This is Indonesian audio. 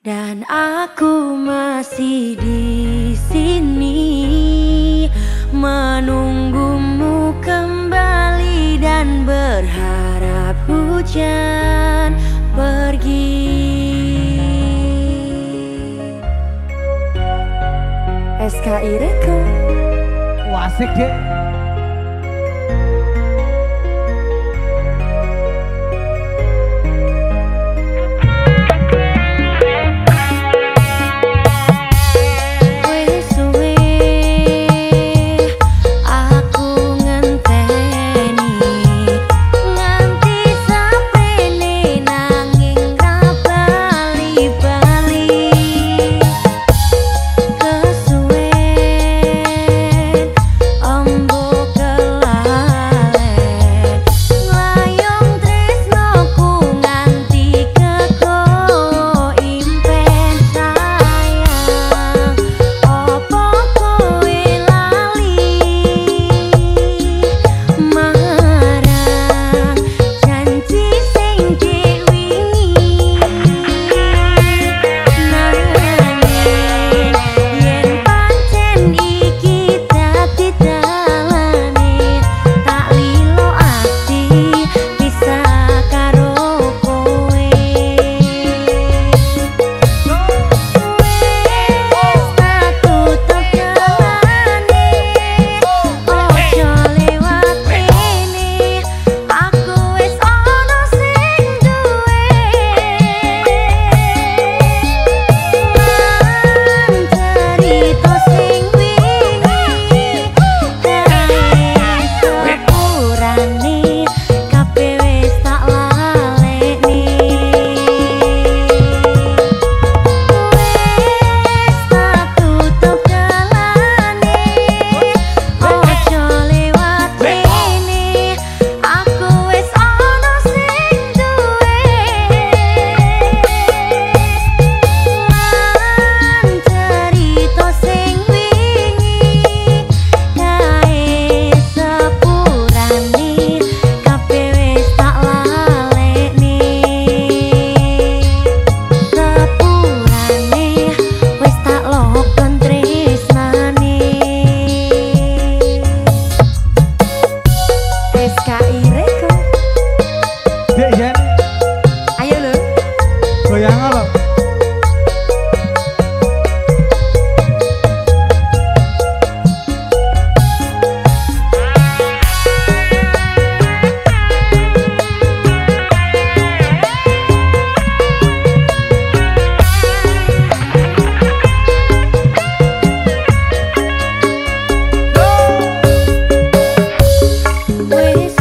Dan aku masih di sini menunggumu kembali dan berharap hujan pergi. SKI Record. Wasik deh. eres